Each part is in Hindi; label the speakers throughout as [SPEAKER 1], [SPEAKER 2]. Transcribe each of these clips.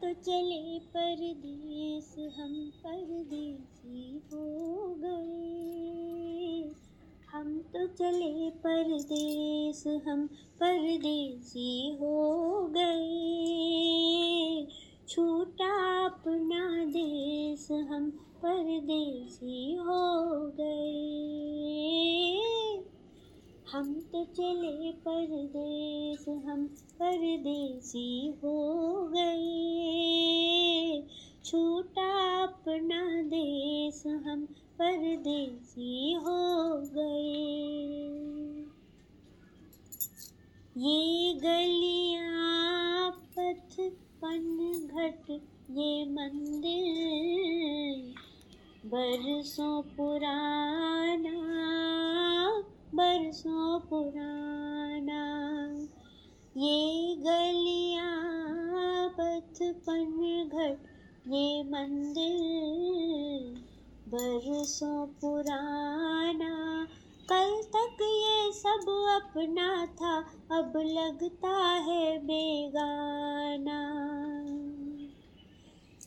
[SPEAKER 1] तो चले परदेस, हम परदेसी हो गए। हम तो चले परदेस, हम परदेसी हो गए। छूटा अपना देश हम परदेसी हो गए। हम तो चले परदेस, हम परदेसी हो गए। छूटा अपना देश हम परदेसी हो गए। ये गलियाँ पथ पन घट, ये मंदिर बरसों पुराना। बरसों पुराना, ये गलियाँ पथ पन घट ये मंदिर बरसों पुराना। कल तक ये सब अपना था, अब लगता है बेगाना।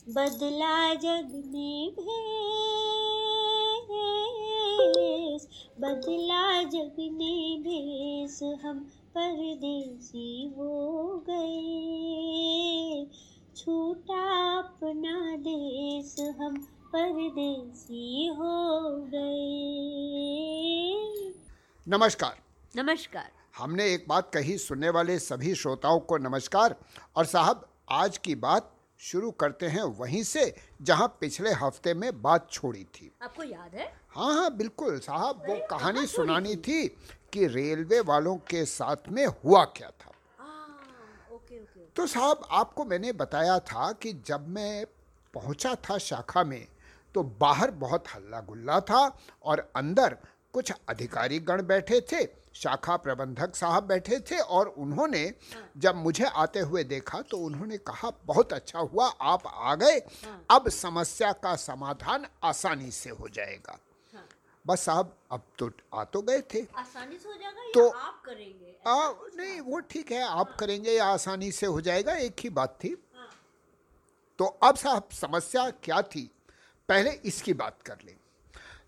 [SPEAKER 1] बदला जग ने भेस बदला जग ने भेस हम परदेसी हो गए। छूटा अपना देश हम परदेसी हो गए।
[SPEAKER 2] नमस्कार।
[SPEAKER 3] नमस्कार।
[SPEAKER 2] हमने एक बात कही सुनने वाले सभी श्रोताओं को नमस्कार। और साहब आज की बात शुरू करते हैं वहीं से जहाँ पिछले हफ़्ते में बात छोड़ी थी।
[SPEAKER 3] आपको याद है?
[SPEAKER 2] हाँ हाँ बिल्कुल साहब वो कहानी सुनानी थी? कि रेलवे वालों के साथ में हुआ क्या था। तो साहब आपको मैंने बताया था कि जब मैं पहुँचा था शाखा में तो बाहर बहुत हल्ला गुल्ला था और अंदर कुछ अधिकारी गण बैठे थे शाखा प्रबंधक साहब बैठे थे और उन्होंने जब मुझे आते हुए देखा तो उन्होंने कहा बहुत अच्छा हुआ आप आ गए अब समस्या का समाधान आसानी से हो जाएगा।
[SPEAKER 3] हाँ।
[SPEAKER 2] बस साहब अब तो आ तो गए थे।
[SPEAKER 3] आसानी से हो जाएगा
[SPEAKER 2] तो-
[SPEAKER 3] या आप करेंगे?
[SPEAKER 2] आ, नहीं वो ठीक है आप हाँ। करेंगे या आसानी से हो जाएगा एक ही बात थी।
[SPEAKER 3] हाँ।
[SPEAKER 2] तो अब साहब समस्या क्या थी? पहले इसकी बात कर लें।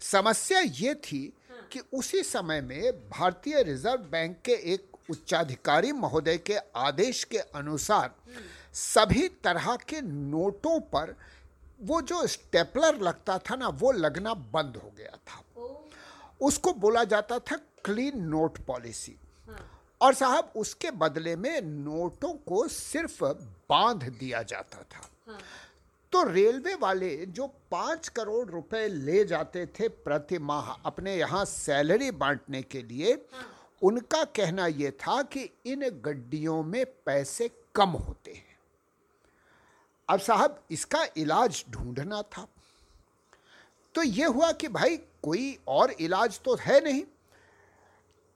[SPEAKER 2] समस्या ये थी हाँ। कि उसी समय में भारतीय रिज़र्व बैंक के एक उच्चाधिकारी महोदय के आदेश के अनुसार सभी तरह के नोटों पर वो जो स्टेपलर लगता था ना वो लगना बंद हो गया था। उसको बोला जाता था क्लीन नोट पॉलिसी और साहब, उसके बदले में नोटों को सिर्फ़ बाँध दिया जाता था। तो रेलवे वाले जो पाँच करोड़ रुपए ले जाते थे प्रति माह अपने यहाँ सैलरी बांटने के लिए, उनका कहना ये था कि इन गड्डियों में पैसे कम होते हैं। अब साहब, इसका इलाज ढूंढना था। तो ये हुआ कि भाई कोई और इलाज तो है नहीं।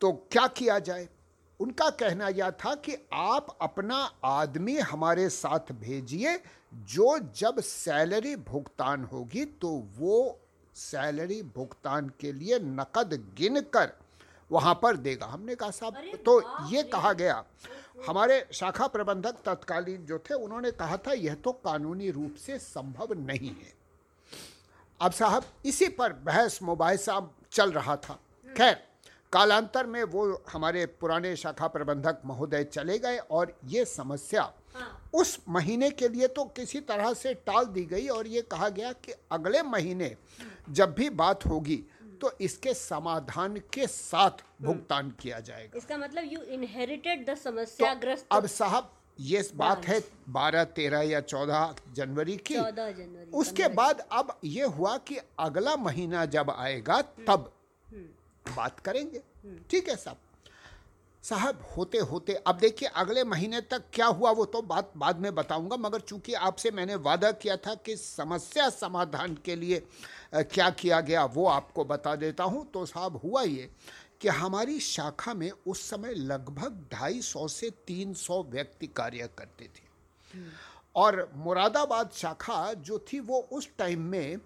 [SPEAKER 2] तो क्या किया जाए? उनका कहना यह था कि आप अपना आदमी हमारे साथ भेजिए जो जब सैलरी भुगतान होगी तो वो सैलरी भुगतान के लिए नकद गिन कर वहाँ पर देगा। हमने कहा साहब तो ये कहा गया। हमारे शाखा प्रबंधक तत्कालीन जो थे उन्होंने कहा था यह तो कानूनी रूप से संभव नहीं है। अब साहब इसी पर बहस मुबाहिसा चल रहा था। खैर कालांतर में वो हमारे पुराने शाखा प्रबंधक महोदय चले गए और ये समस्या
[SPEAKER 3] हाँ।
[SPEAKER 2] उस महीने के लिए तो किसी तरह से टाल दी गई और ये कहा गया कि अगले महीने जब भी बात होगी तो इसके समाधान के साथ भुगतान किया जाएगा।
[SPEAKER 3] इसका मतलब यू इनहेरिटेड द समस्याग्रस्त
[SPEAKER 2] तो अब साहब ये बात है। बारह तेरह या चौदह जनवरी की।
[SPEAKER 3] जनवरी
[SPEAKER 2] उसके बाद अब ये हुआ कि अगला महीना जब आएगा तब बात करेंगे। ठीक है साहब। साहब होते होते अब देखिए अगले महीने तक क्या हुआ वो तो बात बाद में बताऊँगा मगर चूँकि आपसे मैंने वादा किया था कि समस्या समाधान के लिए क्या किया गया वो आपको बता देता हूँ। तो साहब हुआ ये कि हमारी शाखा में उस समय लगभग ढाई सौ से तीन सौ व्यक्ति कार्य करते थे। और मुरादाबाद शाखा जो थी वो उस टाइम में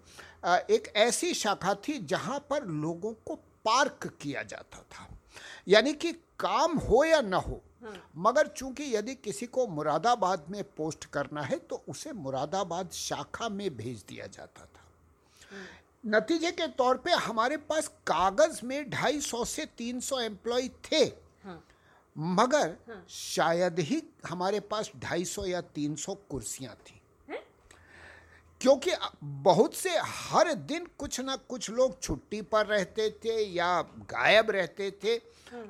[SPEAKER 2] एक ऐसी शाखा थी जहाँ पर लोगों को पार्क किया जाता था। यानी कि काम हो या ना हो
[SPEAKER 3] हाँ।
[SPEAKER 2] मगर चूँकि यदि किसी को मुरादाबाद में पोस्ट करना है तो उसे मुरादाबाद शाखा में भेज दिया जाता था। नतीजे के तौर पे हमारे पास कागज़ में 250 से 300 एम्प्लॉय थे।
[SPEAKER 3] हाँ।
[SPEAKER 2] मगर हाँ। शायद ही हमारे पास 250 या 300 कुर्सियाँ थी।
[SPEAKER 3] हैं?
[SPEAKER 2] क्योंकि बहुत से हर दिन कुछ ना कुछ लोग छुट्टी पर रहते थे या गायब रहते थे।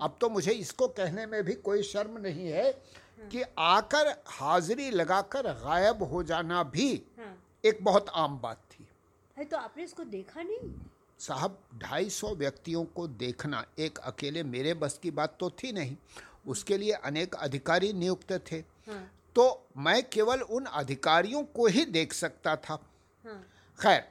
[SPEAKER 2] अब तो मुझे इसको कहने में भी कोई शर्म नहीं है। कि आकर हाजिरी लगाकर गायब हो जाना भी
[SPEAKER 3] हाँ।
[SPEAKER 2] एक बहुत आम बात
[SPEAKER 3] है तो आपने इसको देखा नहीं?
[SPEAKER 2] साहब ढाई सौ व्यक्तियों को देखना एक अकेले मेरे बस की बात तो थी नहीं। उसके लिए अनेक अधिकारी नियुक्त थे।
[SPEAKER 3] हाँ।
[SPEAKER 2] तो मैं केवल उन अधिकारियों को ही देख सकता था।
[SPEAKER 3] हाँ।
[SPEAKER 2] खैर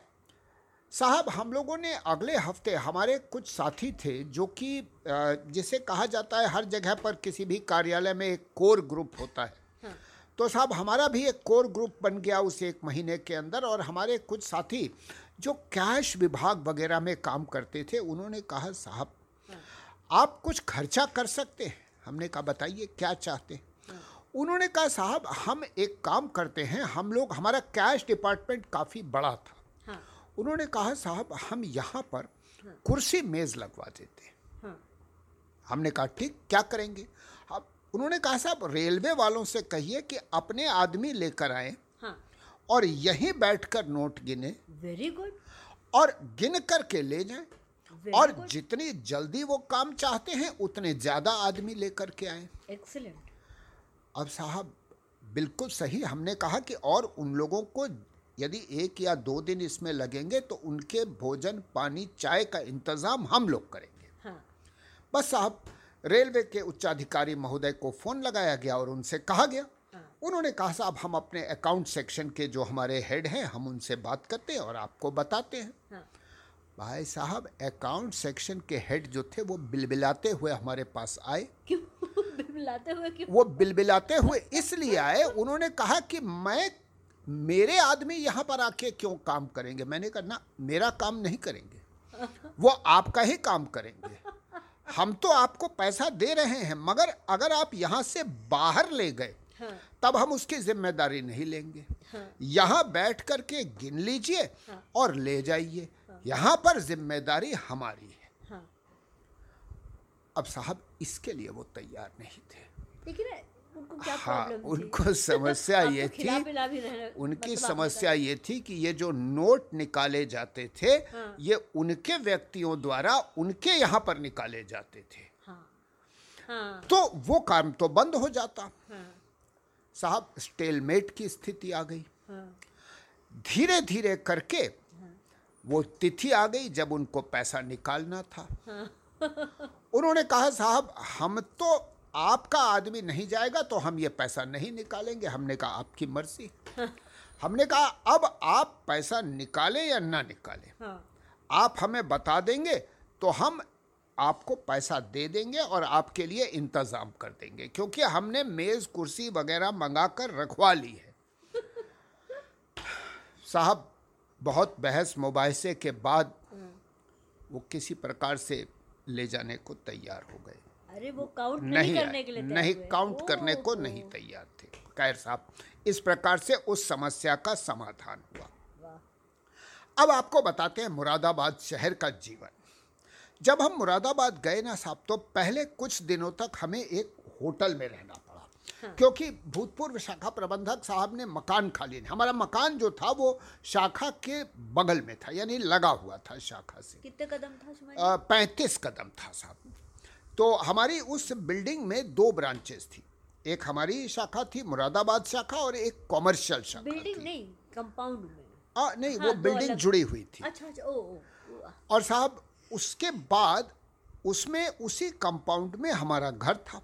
[SPEAKER 2] साहब हम लोगों ने अगले हफ़्ते हमारे कुछ साथी थे जो कि जिसे कहा जाता है हर जगह पर किसी भी कार्यालय में एक कोर ग्रुप होता है
[SPEAKER 3] हाँ।
[SPEAKER 2] तो साहब हमारा भी एक कोर ग्रुप बन गया उस एक महीने के अंदर और हमारे कुछ साथी जो कैश विभाग वगैरह में काम करते थे उन्होंने कहा साहब आप कुछ खर्चा कर सकते हैं? हमने कहा बताइए क्या चाहते हैं? उन्होंने कहा साहब हम एक काम करते हैं हम लोग हमारा कैश डिपार्टमेंट काफ़ी बड़ा था।
[SPEAKER 3] हाँ।
[SPEAKER 2] उन्होंने कहा साहब हम यहाँ पर कुर्सी मेज़ लगवा देते हैं।
[SPEAKER 3] हाँ।
[SPEAKER 2] हमने कहा ठीक क्या करेंगे? उन्होंने कहा साहब रेलवे वालों से कहिए कि अपने आदमी लेकर आए
[SPEAKER 3] हाँ।
[SPEAKER 2] और यहीं बैठकर नोट गिने
[SPEAKER 3] वेरी गुड
[SPEAKER 2] और गिन करके ले जाएँ
[SPEAKER 3] Very
[SPEAKER 2] और
[SPEAKER 3] good.
[SPEAKER 2] जितनी जल्दी वो काम चाहते हैं उतने ज़्यादा आदमी लेकर के आए।
[SPEAKER 3] एक्सीलेंट
[SPEAKER 2] अब साहब बिल्कुल सही हमने कहा कि और उन लोगों को यदि एक या दो दिन इसमें लगेंगे तो उनके भोजन पानी चाय का इंतज़ाम हम लोग करेंगे।
[SPEAKER 3] हाँ।
[SPEAKER 2] बस साहब रेलवे के उच्चाधिकारी महोदय को फ़ोन लगाया गया और उनसे कहा गया।
[SPEAKER 3] हाँ।
[SPEAKER 2] उन्होंने कहा साहब हम अपने अकाउंट सेक्शन के जो हमारे हेड हैं हम उनसे बात करते हैं और आपको बताते हैं।
[SPEAKER 3] हाँ।
[SPEAKER 2] भाई साहब अकाउंट सेक्शन के हेड जो थे वो बिलबिलाते हुए हमारे पास आए।
[SPEAKER 3] क्यों? बिलबिलाते हुए क्यों?
[SPEAKER 2] वो बिलबिलाते हुए इसलिए आए उन्होंने कहा कि मैं मेरे आदमी यहाँ पर आके क्यों काम करेंगे? मैंने कहा ना मेरा काम नहीं करेंगे। वो आपका ही काम करेंगे। हम तो आपको पैसा दे रहे हैं मगर अगर आप यहाँ से बाहर ले गए
[SPEAKER 3] हाँ।
[SPEAKER 2] तब हम उसकी ज़िम्मेदारी नहीं लेंगे।
[SPEAKER 3] हाँ।
[SPEAKER 2] यहाँ बैठ करके गिन लीजिए हाँ। और ले जाइए। हाँ। यहाँ पर ज़िम्मेदारी हमारी है।
[SPEAKER 3] हाँ।
[SPEAKER 2] अब साहब इसके लिए वो तैयार नहीं थे।
[SPEAKER 3] लेकिन उनको क्या
[SPEAKER 2] हाँ
[SPEAKER 3] प्रॉब्लम
[SPEAKER 2] उनको समस्या ये थी उनकी
[SPEAKER 3] मतलब
[SPEAKER 2] समस्या ये थी कि ये जो नोट निकाले जाते थे
[SPEAKER 3] हाँ।
[SPEAKER 2] ये उनके व्यक्तियों द्वारा उनके यहाँ पर निकाले जाते थे।
[SPEAKER 3] हाँ। हाँ।
[SPEAKER 2] तो वो काम तो बंद हो जाता।
[SPEAKER 3] हाँ।
[SPEAKER 2] साहब स्टेलमेट की स्थिति आ गई।
[SPEAKER 3] हाँ।
[SPEAKER 2] धीरे धीरे करके वो तिथि आ गई जब उनको पैसा निकालना था। उन्होंने कहा साहब हम तो आपका आदमी नहीं जाएगा तो हम ये पैसा नहीं निकालेंगे। हमने कहा आपकी मर्ज़ी। हमने कहा अब आप पैसा निकालें या ना निकालें?
[SPEAKER 3] हाँ।
[SPEAKER 2] आप हमें बता देंगे तो हम आपको पैसा दे देंगे और आपके लिए इंतज़ाम कर देंगे क्योंकि हमने मेज़ कुर्सी वगैरह मंगा कर रखवा ली है। साहब बहुत बहस मुबाहसे के बाद वो किसी प्रकार से ले जाने को तैयार हो गए।
[SPEAKER 3] अरे वो काउंट नहीं,
[SPEAKER 2] नहीं
[SPEAKER 3] करने के लिए
[SPEAKER 2] नहीं काउंट करने को नहीं तैयार थे। खैर साहब इस प्रकार से उस समस्या का समाधान हुआ। अब आपको बताते हैं मुरादाबाद शहर का जीवन। जब हम मुरादाबाद गए ना साहब तो पहले कुछ दिनों तक हमें एक होटल में रहना पड़ा। हाँ। क्योंकि भूतपूर्व शाखा प्रबंधक साहब ने मकान खाली नहीं हमारा मकान जो था वो शाखा के बगल में था यानी लगा हुआ था शाखा से।
[SPEAKER 3] कितने कदम था
[SPEAKER 2] पैंतीस कदम था साहब। तो हमारी उस बिल्डिंग में दो ब्रांचेस थी। एक हमारी शाखा थी मुरादाबाद शाखा और एक कॉमर्शियल शाखा
[SPEAKER 3] बिल्डिंग नहीं कंपाउंड में।
[SPEAKER 2] आ, नहीं
[SPEAKER 3] हाँ,
[SPEAKER 2] वो बिल्डिंग जुड़ी हुई थी।
[SPEAKER 3] अच्छा अच्छा ओ ओ
[SPEAKER 2] और साहब उसके बाद उसमें उसी कंपाउंड में हमारा घर था।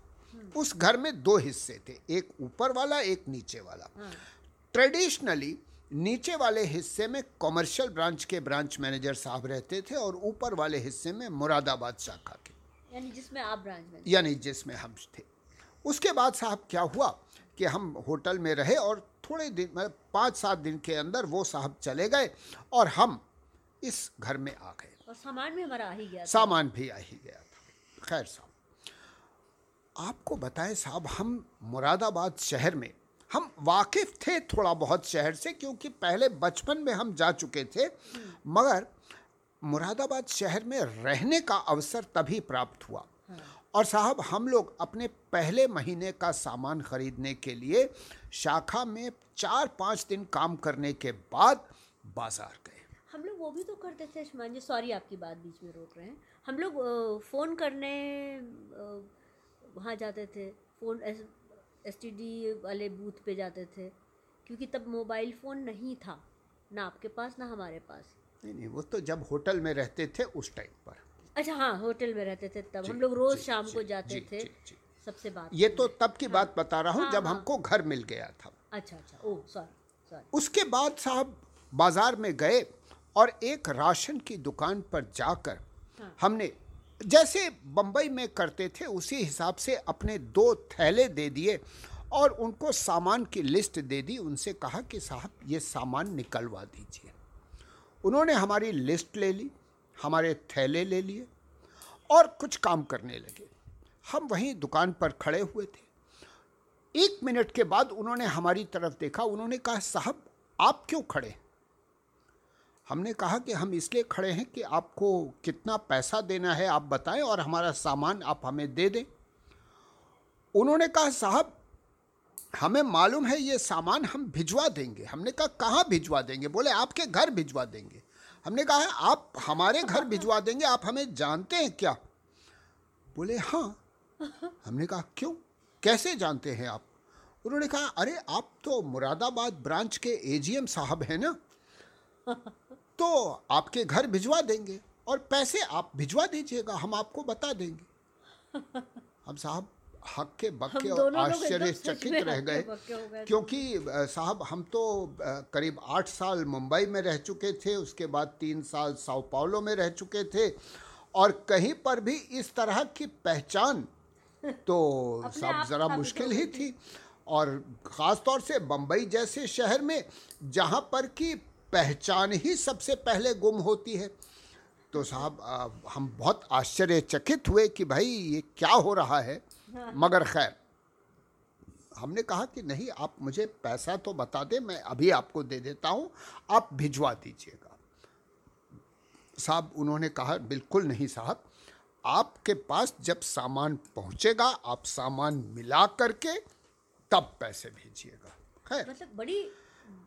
[SPEAKER 2] उस घर में दो हिस्से थे एक ऊपर वाला एक नीचे वाला।
[SPEAKER 3] हाँ।
[SPEAKER 2] ट्रेडिशनली नीचे वाले हिस्से में कॉमर्शियल ब्रांच के ब्रांच मैनेजर साहब रहते थे और ऊपर वाले हिस्से में मुरादाबाद शाखा के।
[SPEAKER 3] यानी जिसमें आप ब्रांच में
[SPEAKER 2] यानी जिसमें हम थे। उसके बाद साहब क्या हुआ कि हम होटल में रहे और थोड़े दिन मतलब पाँच सात दिन के अंदर वो साहब चले गए और हम इस घर में आ गए।
[SPEAKER 3] और सामान भी हमारा आ ही गया
[SPEAKER 2] सामान भी आ ही गया था। खैर साहब आपको बताएँ साहब हम मुरादाबाद शहर में हम वाकिफ थे थोड़ा बहुत शहर से क्योंकि पहले बचपन में हम जा चुके थे मगर मुरादाबाद शहर में रहने का अवसर तभी प्राप्त हुआ। और साहब, हम लोग अपने पहले महीने का सामान खरीदने के लिए शाखा में चार पाँच दिन काम करने के बाद बाज़ार गए।
[SPEAKER 3] हम लोग वो भी तो करते थे शुमान जी सॉरी आपकी बात बीच में रोक रहे हैं। हम लोग फ़ोन करने वहाँ जाते थे फ़ोन एस वाले बूथ पे जाते थे, क्योंकि तब मोबाइल फ़ोन नहीं था, ना आपके पास, ना हमारे पास।
[SPEAKER 2] नहीं नहीं वो तो जब होटल में रहते थे उस टाइम पर।
[SPEAKER 3] अच्छा हाँ होटल में रहते थे तब। हम लोग रोज़ शाम को जाते थे। सबसे बात
[SPEAKER 2] ये तो तब की बात बता रहा हूँ
[SPEAKER 3] हाँ,
[SPEAKER 2] जब
[SPEAKER 3] हाँ।
[SPEAKER 2] हमको घर मिल गया था।
[SPEAKER 3] अच्छा अच्छा। Oh sorry sorry.
[SPEAKER 2] उसके बाद साहब बाज़ार में गए और एक राशन की दुकान पर जाकर
[SPEAKER 3] हाँ।
[SPEAKER 2] हमने जैसे बम्बई में करते थे उसी हिसाब से अपने दो थैले दे दिए और उनको सामान की लिस्ट दे दी। उनसे कहा कि साहब ये सामान निकलवा दीजिए। उन्होंने हमारी लिस्ट ले ली, हमारे थैले ले लिए और कुछ काम करने लगे। हम वहीं दुकान पर खड़े हुए थे। एक मिनट के बाद उन्होंने हमारी तरफ़ देखा। उन्होंने कहा, साहब, आप क्यों खड़े हमने कहा कि हम इसलिए खड़े हैं कि आपको कितना पैसा देना है, आप बताएँ और हमारा सामान आप हमें दे दें। उन्होंने कहा, साहब हमें मालूम है ये सामान हम भिजवा देंगे। हमने कहा, कहाँ भिजवा देंगे? बोले, आपके घर भिजवा देंगे। हमने कहा, आप हमारे घर भिजवा देंगे, आप हमें जानते हैं क्या? बोले हाँ। हमने कहा, क्यों? कैसे जानते हैं आप? उन्होंने कहा, अरे, आप तो मुरादाबाद ब्रांच के एजीएम साहब हैं ना? तो आपके घर भिजवा देंगे और पैसे आप भिजवा दीजिएगा, हम आपको बता देंगे। हम साहब हक्के बक्के और आश्चर्यचकित रह गए। क्योंकि साहब हम तो करीब आठ साल मुंबई में रह चुके थे उसके बाद तीन साल साओ पाउलो में रह चुके थे और कहीं पर भी इस तरह की पहचान तो साहब ज़रा मुश्किल
[SPEAKER 3] ही थी।
[SPEAKER 2] थी और ख़ास तौर से बम्बई जैसे शहर में जहाँ पर की पहचान ही सबसे पहले गुम होती है तो साहब हम बहुत आश्चर्यचकित हुए कि भाई ये क्या हो रहा है मगर खैर हमने कहा कि नहीं आप मुझे पैसा तो बता दें मैं अभी आपको दे देता हूँ आप भिजवा दीजिएगा। साहब उन्होंने कहा बिल्कुल नहीं साहब आपके पास जब सामान पहुँचेगा आप सामान मिला करके तब पैसे भेजिएगा। खैर।
[SPEAKER 3] मतलब बड़ी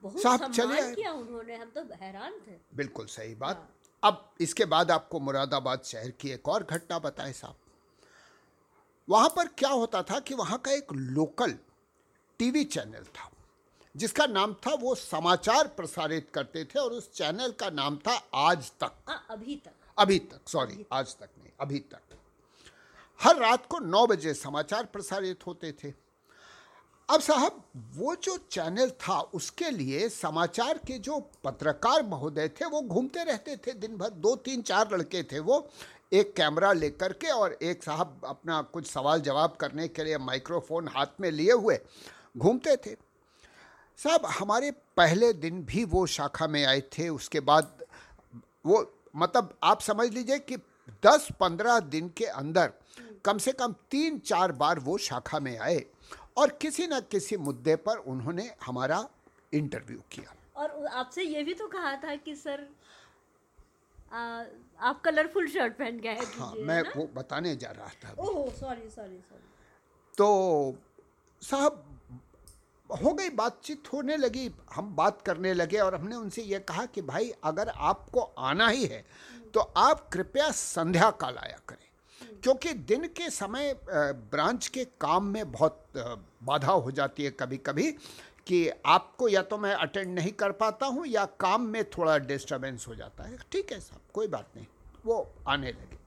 [SPEAKER 3] बहुत
[SPEAKER 2] साहब, चलिए।
[SPEAKER 3] किया उन्होंने हम तो हैरान थे।
[SPEAKER 2] बिल्कुल सही बात। अब इसके बाद आपको मुरादाबाद शहर की एक और घटना बताएँ साहब। वहाँ पर क्या होता था कि वहाँ का एक लोकल टीवी चैनल था जिसका नाम था वो समाचार प्रसारित करते थे और उस चैनल का नाम था आज तक।
[SPEAKER 3] हाँ अभी तक।
[SPEAKER 2] अभी तक सॉरी आज तक नहीं अभी तक। हर रात को नौ बजे समाचार प्रसारित होते थे। अब साहब वो जो चैनल था उसके लिए समाचार के जो पत्रकार महोदय थे वो घूमते रहते थे दिन भर दो तीन चार लड़के थे वो एक कैमरा लेकर के और एक साहब अपना कुछ सवाल जवाब करने के लिए माइक्रोफोन हाथ में लिए हुए घूमते थे। साहब, हमारे पहले दिन भी वो शाखा में आए थे, उसके बाद वो मतलब आप समझ लीजिए कि 10-15 दिन के अंदर कम से कम तीन चार बार वो शाखा में आए और किसी न किसी मुद्दे पर उन्होंने हमारा इंटरव्यू किया।
[SPEAKER 3] और आपसे ये भी तो कहा था कि, सर आप कलरफुल शर्ट पहन गए
[SPEAKER 2] हाँ मैं
[SPEAKER 3] ना?
[SPEAKER 2] वो बताने जा रहा था
[SPEAKER 3] ओह सॉरी सॉरी सॉरी
[SPEAKER 2] तो साहब हो गई बातचीत होने लगी हम बात करने लगे और हमने उनसे ये कहा कि भाई अगर आपको आना ही है तो आप कृपया संध्या काल आया करें। क्योंकि दिन के समय ब्रांच के काम में बहुत बाधा हो जाती है कभी कभी कि आपको या तो मैं अटेंड नहीं कर पाता हूँ या काम में थोड़ा डिस्टरबेंस हो जाता है। ठीक है साहब कोई बात नहीं वो आने लगे।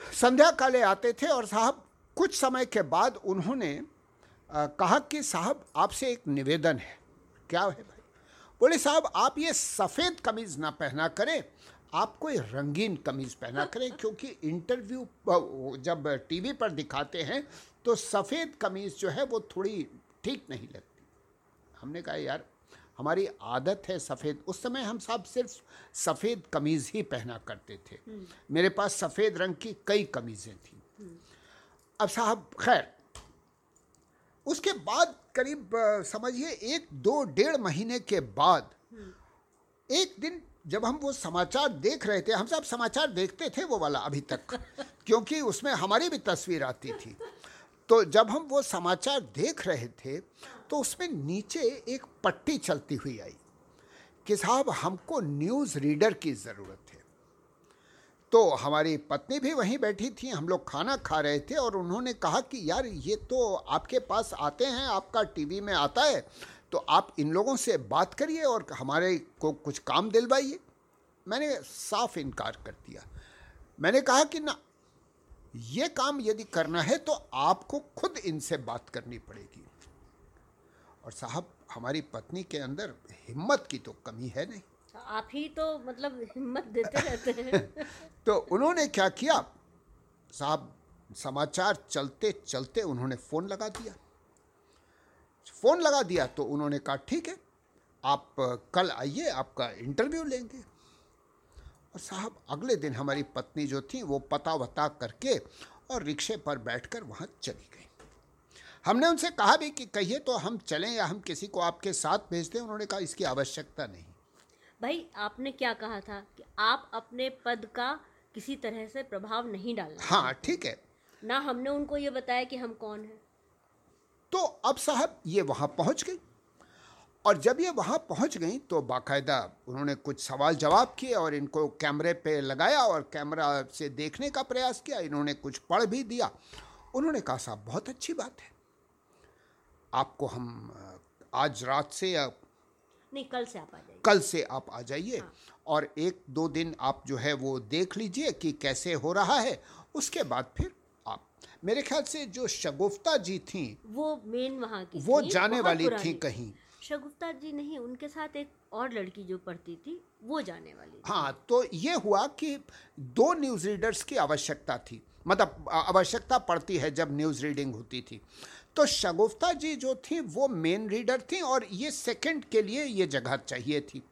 [SPEAKER 2] संध्या काले आते थे और साहब कुछ समय के बाद उन्होंने कहा कि साहब आपसे एक निवेदन है। क्या है भाई? बोले साहब आप ये सफ़ेद कमीज़ ना पहना करें आप कोई रंगीन कमीज़ पहना करें क्योंकि इंटरव्यू जब टीवी पर दिखाते हैं तो सफ़ेद कमीज़ जो है वो थोड़ी ठीक नहीं लगती। हमने कहा यार हमारी आदत है सफ़ेद। उस समय हम साहब सिर्फ़ सफ़ेद कमीज़ ही पहना करते थे। मेरे पास सफ़ेद रंग की कई कमीज़ें थीं। अब साहब खैर उसके बाद करीब समझिए एक दो डेढ़ महीने के बाद एक दिन जब हम वो समाचार देख रहे थे हम सब समाचार देखते थे वो वाला अभी तक क्योंकि उसमें हमारी भी तस्वीर आती थी। तो जब हम वो समाचार देख रहे थे तो उसमें नीचे एक पट्टी चलती हुई आई कि साहब, हमको न्यूज़ रीडर की ज़रूरत है। तो हमारी पत्नी भी वहीं बैठी थी, हम लोग खाना खा रहे थे और उन्होंने कहा कि, यार, ये तो आपके पास आते हैं, आपका टीवी में आता है तो आप इन लोगों से बात करिए और हमारे को कुछ काम दिलवाइए। मैंने साफ़ इनकार कर दिया। मैंने कहा कि, ना ये काम यदि करना है तो आपको खुद इनसे बात करनी पड़ेगी। और साहब हमारी पत्नी के अंदर हिम्मत की तो कमी है नहीं।
[SPEAKER 3] आप ही तो मतलब हिम्मत देते रहते हैं।
[SPEAKER 2] तो उन्होंने क्या किया? साहब समाचार चलते चलते उन्होंने फ़ोन लगा दिया। फ़ोन लगा दिया तो उन्होंने कहा ठीक है आप कल आइए आपका इंटरव्यू लेंगे। और साहब अगले दिन हमारी पत्नी जो थी वो पता वता करके और रिक्शे पर बैठकर वहाँ चली गई। हमने उनसे कहा भी कि कहिए तो हम चलें या हम किसी को आपके साथ भेज दें उन्होंने कहा इसकी आवश्यकता नहीं।
[SPEAKER 3] भाई आपने क्या कहा था कि आप अपने पद का किसी तरह से प्रभाव नहीं डालना
[SPEAKER 2] हाँ ठीक है।
[SPEAKER 3] ना हमने उनको ये बताया कि हम कौन हैं।
[SPEAKER 2] तो अब साहब ये वहाँ पहुँच गई। और जब ये वहाँ पहुँच गई तो बाकायदा उन्होंने कुछ सवाल जवाब किए और इनको कैमरे पे लगाया और कैमरा से देखने का प्रयास किया। इन्होंने कुछ पढ़ भी दिया। उन्होंने कहा साहब बहुत अच्छी बात है। आपको हम आज रात से या
[SPEAKER 3] नहीं कल से आप आ जाइए।
[SPEAKER 2] कल से आप आ जाइए हाँ। और एक दो दिन आप जो है वो देख लीजिए कि कैसे हो रहा है। उसके बाद फिर आप मेरे ख्याल से जो शगुफ्ता जी थी
[SPEAKER 3] वो मेन वहाँ की
[SPEAKER 2] वो जाने वाली थी कहीं।
[SPEAKER 3] शगुफ्ता जी नहीं, उनके साथ एक और लड़की जो पढ़ती थी, वो जाने वाली
[SPEAKER 2] हाँ तो ये हुआ कि दो न्यूज़ रीडर्स की आवश्यकता थी। मतलब आवश्यकता पड़ती है जब न्यूज़ रीडिंग होती थी। तो शगुफ्ता जी जो थी, वो मेन रीडर थी और ये सेकंड के लिए ये जगह चाहिए थी।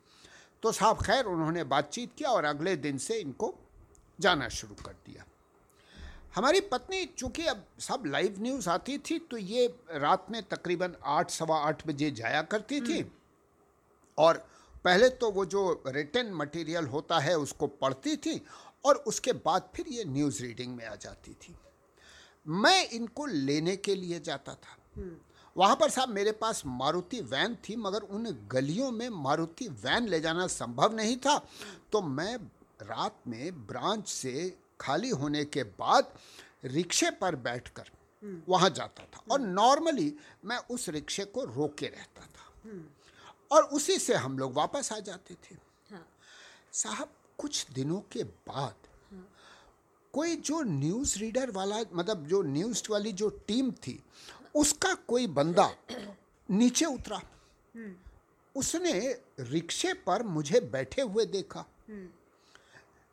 [SPEAKER 2] तो साहब, खैर, उन्होंने बातचीत किया और अगले दिन से इनको जाना शुरू कर दिया। हमारी पत्नी चूँकि अब सब लाइव न्यूज़ आती थी तो ये रात में तकरीबन आठ सवा आठ बजे जाया करती थी। और पहले तो वो जो रिटर्न मटेरियल होता है उसको पढ़ती थी और उसके बाद फिर ये न्यूज़ रीडिंग में आ जाती थी। मैं इनको लेने के लिए जाता था। वहाँ पर साहब मेरे पास मारुति वैन थी मगर उन गलियों में मारुति वैन ले जाना संभव नहीं था। तो मैं रात में ब्रांच से खाली होने के बाद रिक्शे पर बैठकर वहाँ जाता था और नॉर्मली मैं उस रिक्शे को रोके रहता था। और उसी से हम लोग वापस आ जाते थे।
[SPEAKER 3] हाँ।
[SPEAKER 2] साहब कुछ दिनों के बाद कोई जो न्यूज़ रीडर वाला मतलब जो न्यूज़ वाली जो टीम थी उसका कोई बंदा नीचे उतरा। उसने रिक्शे पर मुझे बैठे हुए देखा।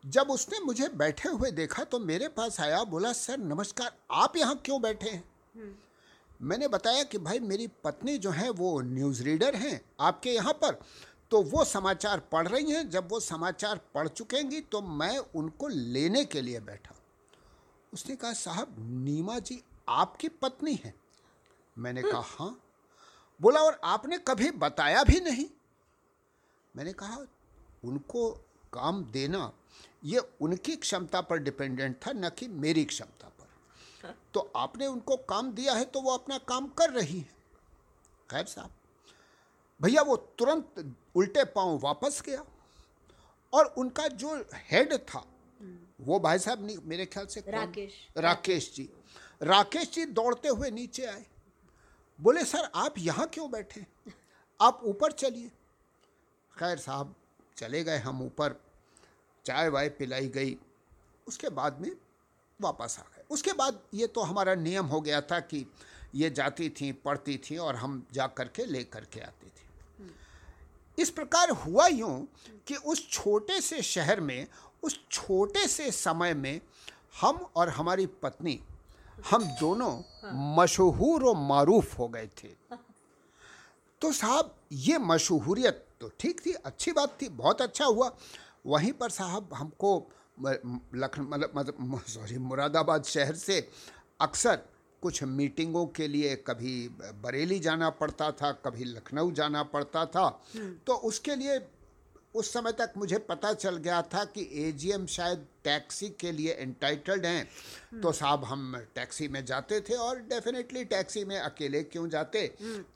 [SPEAKER 2] जब उसने मुझे बैठे हुए देखा तो मेरे पास आया बोला सर नमस्कार आप यहाँ क्यों बैठे हैं? मैंने बताया कि भाई मेरी पत्नी जो है वो न्यूज़ रीडर हैं आपके यहाँ पर। तो वो समाचार पढ़ रही हैं। जब वो समाचार पढ़ चुकेंगी तो मैं उनको लेने के लिए बैठा। उसने कहा साहब नीमा जी आपकी पत्नी है? मैंने कहा हाँ। बोला और आपने कभी बताया भी नहीं? मैंने कहा उनको काम देना ये उनकी क्षमता पर डिपेंडेंट था न कि मेरी क्षमता पर। तो आपने उनको काम दिया है तो वो अपना काम कर रही है। खैर साहब भैया वो तुरंत उल्टे पाँव वापस गया और उनका जो हेड था वो भाई साहब नहीं मेरे ख्याल से?
[SPEAKER 3] राकेश।
[SPEAKER 2] राकेश जी। राकेश जी दौड़ते हुए नीचे आए। बोले सर आप यहाँ क्यों बैठे आप ऊपर चलिए। खैर साहब चले गए हम ऊपर। चाय वाय पिलाई गई। उसके बाद में वापस आ गए। उसके बाद ये तो हमारा नियम हो गया था कि ये जाती थी, पढ़ती थी और हम जा कर के ले कर के आते थे। इस प्रकार हुआ यूँ कि उस छोटे से शहर में, उस छोटे से समय में हम और हमारी पत्नी, हम दोनों मशहूर और मारूफ हो गए थे। तो साहब, ये मशहूरियत तो ठीक थी, अच्छी बात थी, बहुत अच्छा हुआ। वहीं पर साहब हमको लखनऊ मतलब मतलब सॉरी मुरादाबाद शहर से अक्सर कुछ मीटिंगों के लिए कभी बरेली जाना पड़ता था कभी लखनऊ जाना पड़ता था। तो उसके लिए उस समय तक मुझे पता चल गया था कि एजीएम शायद टैक्सी के लिए एंटाइटल्ड हैं। तो साहब हम टैक्सी में जाते थे और डेफिनेटली टैक्सी में अकेले क्यों जाते?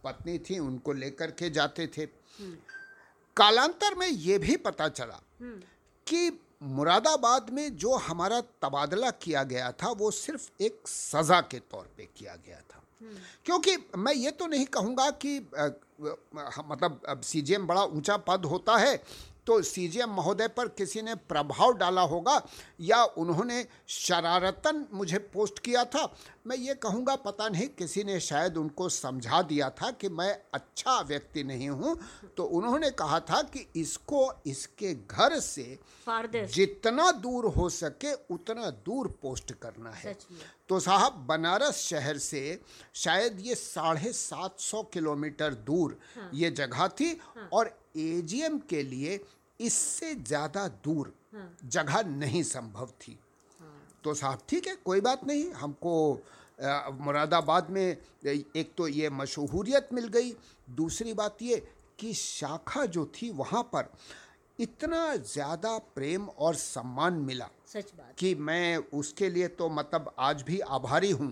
[SPEAKER 2] पत्नी थी उनको लेकर के जाते थे। कालांतर में ये भी पता चला कि मुरादाबाद में जो हमारा तबादला किया गया था वो सिर्फ़ एक सज़ा के तौर पे किया गया था। क्योंकि मैं ये तो नहीं कहूँगा कि मतलब अब सीजीएम बड़ा ऊँचा पद होता है तो सीजीएम महोदय पर किसी ने प्रभाव डाला होगा या उन्होंने शरारतन मुझे पोस्ट किया था मैं ये कहूँगा पता नहीं किसी ने शायद उनको समझा दिया था कि मैं अच्छा व्यक्ति नहीं हूँ तो उन्होंने कहा था कि इसको इसके घर से जितना दूर हो सके उतना दूर पोस्ट करना है तो साहब बनारस शहर से शायद ये साढ़े सात सौ किलोमीटर दूर हाँ। ये जगह थी हाँ। और एजीएम के लिए इससे ज़्यादा दूर हाँ। जगह नहीं संभव थी तो साहब ठीक है कोई बात नहीं हमको मुरादाबाद में एक तो ये मशहूरियत मिल गई दूसरी बात ये कि शाखा जो थी वहाँ पर इतना ज़्यादा प्रेम और सम्मान मिला
[SPEAKER 3] सच बात।
[SPEAKER 2] कि मैं उसके लिए तो मतलब आज भी आभारी हूँ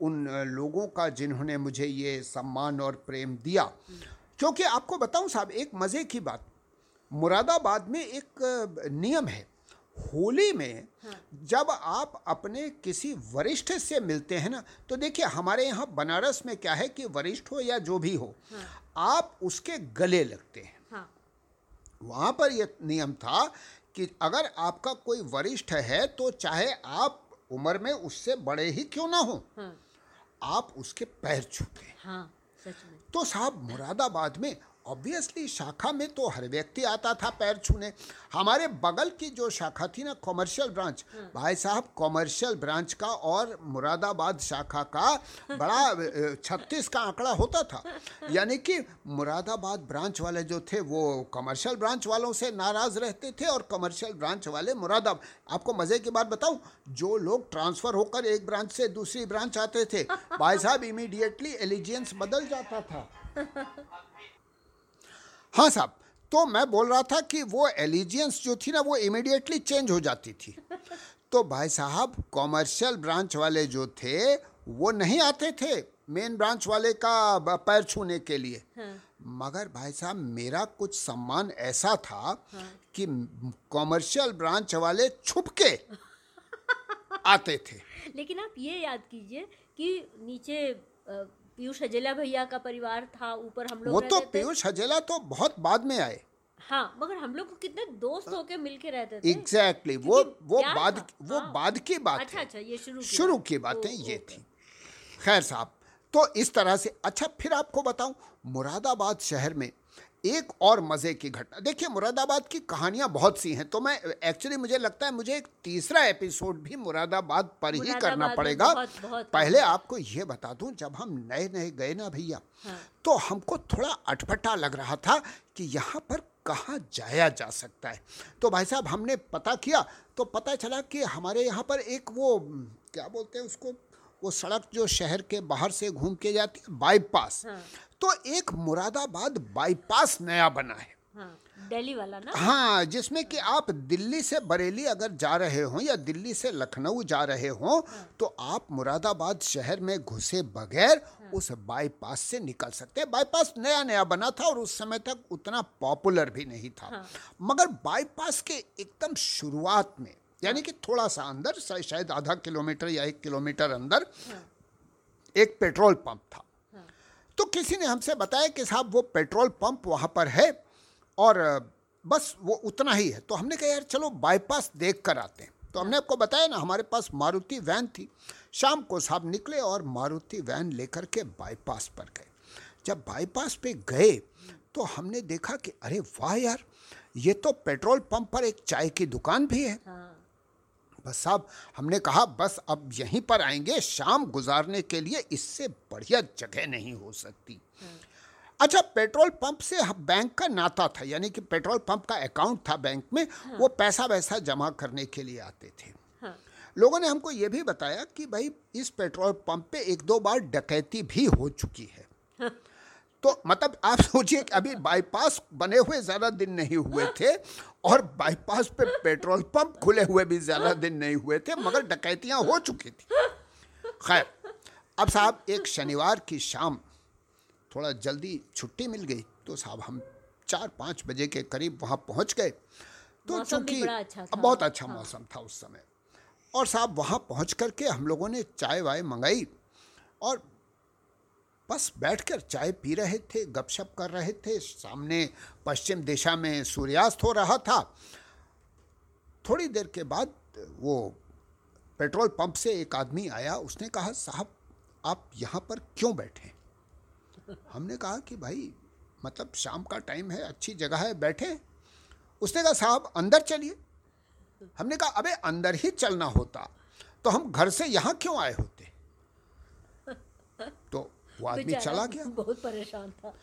[SPEAKER 2] उन लोगों का जिन्होंने मुझे ये सम्मान और प्रेम दिया। क्योंकि आपको बताऊँ साहब एक मज़े की बात मुरादाबाद में एक नियम है होली में जब आप अपने किसी वरिष्ठ से मिलते हैं ना तो देखिए हमारे यहाँ बनारस में क्या है कि वरिष्ठ हो या जो भी हो आप उसके गले लगते हैं।
[SPEAKER 3] हाँ।
[SPEAKER 2] वहाँ पर यह नियम था कि अगर आपका कोई वरिष्ठ है तो चाहे आप उम्र में उससे बड़े ही क्यों ना हो
[SPEAKER 3] हाँ।
[SPEAKER 2] आप उसके पैर छूते हैं।
[SPEAKER 3] हाँ
[SPEAKER 2] तो साहब मुरादाबाद में ऑब्वियसली शाखा में तो हर व्यक्ति आता था पैर छूने। हमारे बगल की जो शाखा थी ना कॉमर्शियल ब्रांच भाई साहब कॉमर्शियल ब्रांच का और मुरादाबाद शाखा का बड़ा छत्तीस का आंकड़ा होता था। यानी कि मुरादाबाद ब्रांच वाले जो थे वो कॉमर्शियल ब्रांच वालों से नाराज़ रहते थे और कॉमर्शियल ब्रांच वाले मुरादाबाद आपको मज़े की बात बताऊँ जो लोग ट्रांसफ़र होकर एक ब्रांच से दूसरी ब्रांच आते थे भाई साहब इमीडिएटली एलिजियंस बदल जाता था। हाँ साहब तो मैं बोल रहा था कि वो एलिजियंस जो थी ना वो इमीडिएटली चेंज हो जाती थी तो भाई साहब कॉमर्शियल ब्रांच वाले जो थे वो नहीं आते थे मेन ब्रांच वाले का पैर छूने के लिए हाँ। मगर भाई साहब मेरा कुछ सम्मान ऐसा था हाँ। कि कॉमर्शियल ब्रांच वाले छुप के आते थे
[SPEAKER 3] लेकिन आप ये याद कीजिए कि नीचे पीयूष हजेला भैया का परिवार था ऊपर हम लोग
[SPEAKER 2] वो तो पीयूष हजेला तो बहुत बाद में आए।
[SPEAKER 3] हाँ मगर हम लोग कितने दोस्त होके मिलके रहते थे।
[SPEAKER 2] एग्जैक्टली वो वो बाद वो
[SPEAKER 3] हाँ।
[SPEAKER 2] बाद की बात
[SPEAKER 3] अच्छा अच्छा ये शुरू की
[SPEAKER 2] शुरू। की बातें ये थी। खैर साहब तो इस तरह से अच्छा फिर आपको बताऊँ मुरादाबाद शहर में एक और मज़े की घटना। देखिए मुरादाबाद की कहानियाँ बहुत सी हैं तो मैं एक्चुअली मुझे लगता है मुझे एक तीसरा एपिसोड भी मुरादाबाद पर ही करना पड़ेगा।
[SPEAKER 3] बहुत- बहुत-
[SPEAKER 2] पहले आपको ये बता दूँ जब हम नए नए गए ना भैया
[SPEAKER 3] हाँ।
[SPEAKER 2] तो हमको थोड़ा अटपटा लग रहा था कि यहाँ पर कहाँ जाया जा सकता है। तो भाई साहब हमने पता किया तो पता चला कि हमारे यहाँ पर एक वो क्या बोलते हैं उसको वो सड़क जो शहर के बाहर से घूम के जाती है बाईपास
[SPEAKER 3] हाँ।
[SPEAKER 2] तो एक मुरादाबाद बाईपास नया बना है।
[SPEAKER 3] हाँ दिल्ली वाला ना?
[SPEAKER 2] हाँ जिसमें कि आप दिल्ली से बरेली अगर जा रहे हो या दिल्ली से लखनऊ जा रहे हो तो आप मुरादाबाद शहर में घुसे बगैर हाँ। उस बाईपास से निकल सकते हैं। बाईपास नया नया बना था और उस समय तक उतना पॉपुलर भी नहीं था। हाँ। मगर बाईपास के एकदम शुरुआत में यानी कि थोड़ा सा अंदर शायद आधा किलोमीटर या एक किलोमीटर अंदर एक पेट्रोल पंप था। तो किसी ने हमसे बताया कि साहब, वो पेट्रोल पंप वहाँ पर है और बस वो उतना ही है। तो हमने कहा, यार, चलो बाईपास देख कर आते हैं। तो हमने आपको बताया ना, हमारे पास मारुति वैन थी। शाम को साहब निकले और मारुति वैन लेकर के बाईपास पर गए। जब बाईपास पे गए तो हमने देखा कि, अरे, वाह यार, ये तो पेट्रोल पंप पर एक चाय की दुकान भी है।
[SPEAKER 3] हाँ।
[SPEAKER 2] बस साहब हमने कहा बस अब यहीं पर आएँगे शाम गुजारने के लिए इससे बढ़िया जगह नहीं हो सकती। अच्छा पेट्रोल पंप से हम- बैंक का नाता था यानी कि पेट्रोल पंप का अकाउंट था बैंक में वो पैसा वैसा जमा करने के लिए आते थे।
[SPEAKER 3] हाँ।
[SPEAKER 2] लोगों ने हमको ये भी बताया कि भाई इस पेट्रोल पंप पे एक दो बार डकैती भी हो चुकी है। तो मतलब आप सोचिए कि अभी बाईपास बने हुए ज़्यादा दिन नहीं हुए थे और बाईपास पे पेट्रोल पंप खुले हुए भी ज़्यादा दिन नहीं हुए थे मगर डकैतियाँ हो चुकी थी। खैर अब साहब एक शनिवार की शाम थोड़ा जल्दी छुट्टी मिल गई तो साहब हम चार पाँच बजे के करीब वहाँ पहुँच गए। तो चूँकि
[SPEAKER 1] अच्छा
[SPEAKER 2] बहुत अच्छा मौसम था उस समय। और साहब वहाँ पहुँच करके हम लोगों ने चाय वाय मंगाई और बस बैठकर चाय पी रहे थे, गपशप कर रहे थे। सामने पश्चिम दिशा में सूर्यास्त हो रहा था। थोड़ी देर के बाद वो पेट्रोल पंप से एक आदमी आया। उसने कहा, साहब, आप यहाँ पर क्यों बैठे? हमने कहा कि, भाई मतलब शाम का टाइम है, अच्छी जगह है, बैठे। उसने कहा, साहब, अंदर चलिए। हमने कहा, अबे, अंदर ही चलना होता। तो हम घर से यहाँ क्यों आए होते? तो वो आदमी चला गया।
[SPEAKER 1] बहुत परेशान था।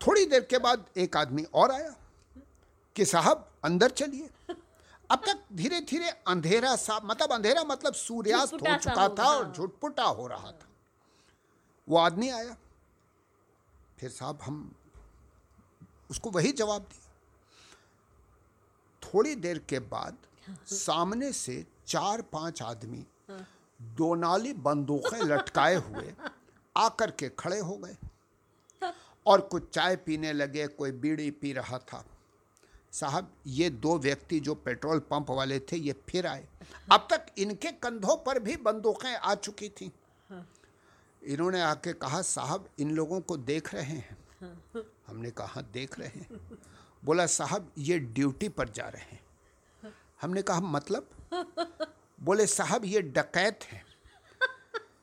[SPEAKER 2] थोड़ी देर के बाद एक आदमी और आया कि साहब अंदर चलिए। अब तक धीरे धीरे अंधेरा सा मतलब अंधेरा मतलब सूर्यास्त हो चुका था और झुटपुटा हो रहा था। वो आदमी आया। फिर साहब हम उसको वही जवाब दिया थोड़ी देर के बाद सामने से चार पाँच आदमी दो नाली बंदूकें लटकाए हुए आकर के खड़े हो गए। और कुछ चाय पीने लगे कोई बीड़ी पी रहा था। साहब ये दो व्यक्ति जो पेट्रोल पंप वाले थे ये फिर आए। अब तक इनके कंधों पर भी बंदूकें आ चुकी थी। इन्होंने आके कहा साहब इन लोगों को देख रहे हैं। हमने कहा "हाँ, देख रहे हैं। बोला साहब ये ड्यूटी पर जा रहे हैं। हमने कहा मतलब? बोले साहब ये डकैत हैं।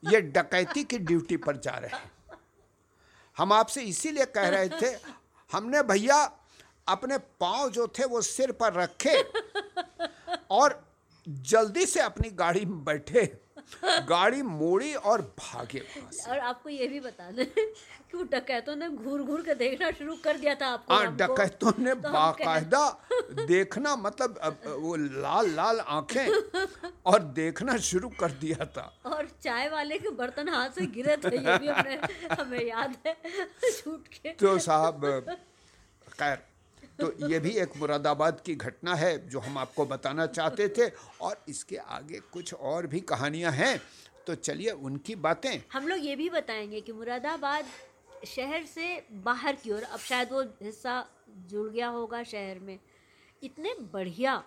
[SPEAKER 2] ये डकैती की ड्यूटी पर जा रहे हैं। हम आपसे इसीलिए कह रहे थे, हमने भैया अपने पाँव जो थे वो सिर पर रखे और जल्दी से अपनी गाड़ी में बैठे गाड़ी मोड़ी और भागे
[SPEAKER 1] और आपको ये भी बता दें कि वो डकैतों ने घूर घूर के देखना शुरू कर दिया था आपको
[SPEAKER 2] हाँ डकैतों ने
[SPEAKER 1] तो
[SPEAKER 2] बाकायदा देखना मतलब वो लाल लाल आँखें और देखना शुरू कर दिया था।
[SPEAKER 1] और चाय वाले के बर्तन हाथ से गिरे थे ये भी हमने हमें याद है छूट के।
[SPEAKER 2] तो साहब खैर तो ये भी एक मुरादाबाद की घटना है जो हम आपको बताना चाहते थे। और इसके आगे कुछ और भी कहानियाँ हैं। तो चलिए उनकी बातें।
[SPEAKER 1] हम लोग ये भी बताएँगे कि मुरादाबाद शहर से बाहर की ओर अब शायद वो हिस्सा जुड़ गया होगा शहर में। इतने बढ़िया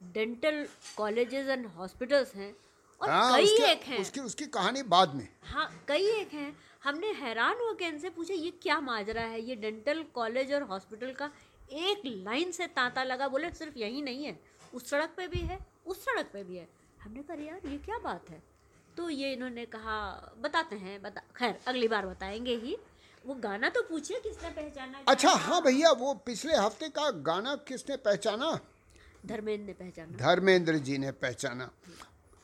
[SPEAKER 1] डेंटल कॉलेजेस एंड हॉस्पिटल्स हैं और
[SPEAKER 2] हाँ
[SPEAKER 1] कई
[SPEAKER 2] उसके,
[SPEAKER 1] एक हैं।
[SPEAKER 2] उसकी उसकी कहानी बाद में।
[SPEAKER 1] हाँ कई एक हैं। हमने हैरान होकर इनसे पूछा ये क्या माजरा है? ये डेंटल कॉलेज और हॉस्पिटल का एक लाइन से तांता लगा बोले सिर्फ़ यही नहीं है उस सड़क पे भी है उस सड़क पे भी है। हमने कहा यार ये क्या बात है? तो ये इन्होंने कहा बताते हैं बता खैर अगली बार बताएँगे ही। वो गाना तो पूछिए किसने पहचाना?
[SPEAKER 2] अच्छा हाँ भैया वो पिछले हफ़्ते का गाना किसने पहचाना?
[SPEAKER 1] धर्मेंद्र ने पहचाना।
[SPEAKER 2] धर्मेंद्र जी ने पहचाना।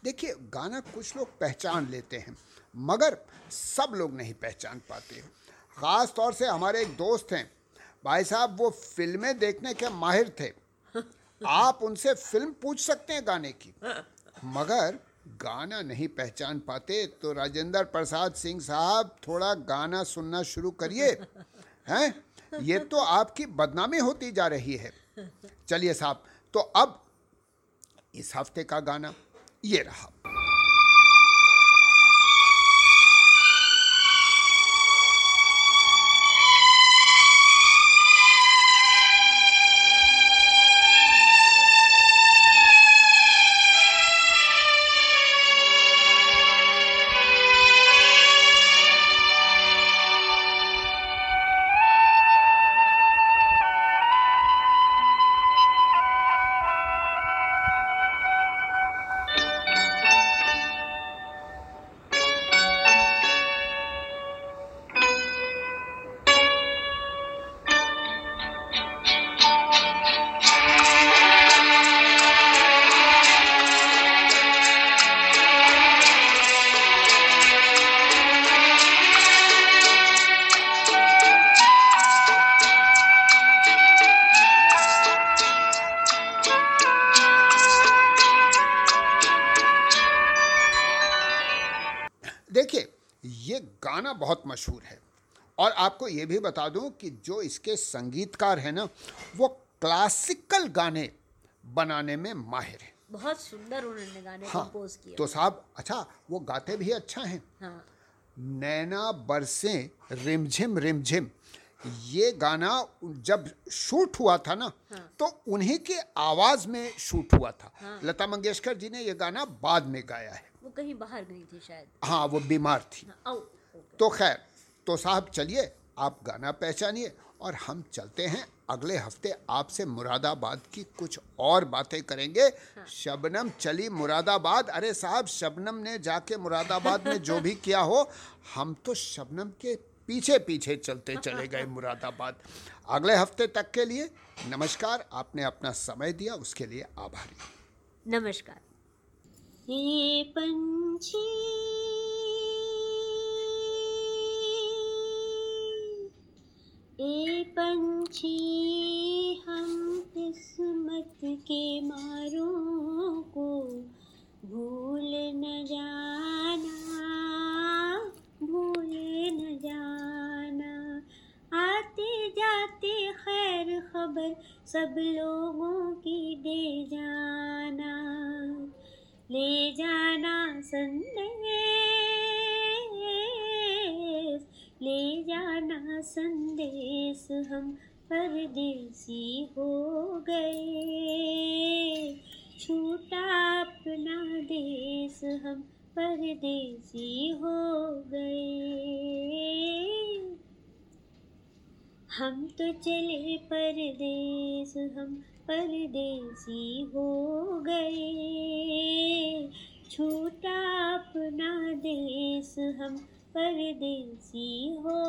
[SPEAKER 2] देखिए गाना कुछ लोग पहचान लेते हैं। मगर सब लोग नहीं पहचान पाते। ख़ास तौर से हमारे एक दोस्त हैं। भाई साहब वो फ़िल्में देखने के माहिर थे। आप उनसे फ़िल्म पूछ सकते हैं गाने की। मगर गाना नहीं पहचान पाते तो राजेंद्र प्रसाद सिंह साहब थोड़ा गाना सुनना शुरू करिए। हैं? ये तो आपकी बदनामी होती जा रही है। चलिए साहब तो अब इस हफ़्ते का गाना ये रहा। मशहूर है। और आपको ये भी बता दूँ कि जो इसके संगीतकार हैं ना वो क्लासिकल गाने बनाने में माहिर हैं।
[SPEAKER 3] बहुत सुंदर उन्होंने गाने
[SPEAKER 2] हाँ
[SPEAKER 3] कंपोज किए।
[SPEAKER 2] तो साहब अच्छा वो गाते भी अच्छा हैं।
[SPEAKER 3] हाँ।
[SPEAKER 2] नैना बरसे रिमझिम रिमझिम ये गाना जब शूट हुआ था ना
[SPEAKER 3] हाँ।
[SPEAKER 2] तो उन्हीं की आवाज़ में शूट हुआ था।
[SPEAKER 3] हाँ।
[SPEAKER 2] लता मंगेशकर जी ने ये गाना बाद में गाया है।
[SPEAKER 3] वो कहीं बाहर गई थी शायद।
[SPEAKER 2] हाँ वो बीमार थी।
[SPEAKER 3] हाँ।
[SPEAKER 2] तो खैर तो साहब चलिए आप गाना पहचानिए और हम चलते हैं। अगले हफ़्ते आपसे मुरादाबाद की कुछ और बातें करेंगे। हाँ। शबनम चली मुरादाबाद। अरे साहब शबनम ने जाके मुरादाबाद में जो भी किया हो हम तो शबनम के पीछे पीछे चलते चले गए मुरादाबाद। अगले हफ़्ते तक के लिए नमस्कार। आपने अपना समय दिया उसके लिए आभारी
[SPEAKER 3] नमस्कार।
[SPEAKER 1] हे पंछी ए पंछी हम हम परदेसी हो गए। छूटा अपना देश हम परदेसी हो गए। हम तो चले परदेस, हम परदेसी हो गए। छूटा अपना देश हम परदेसी हो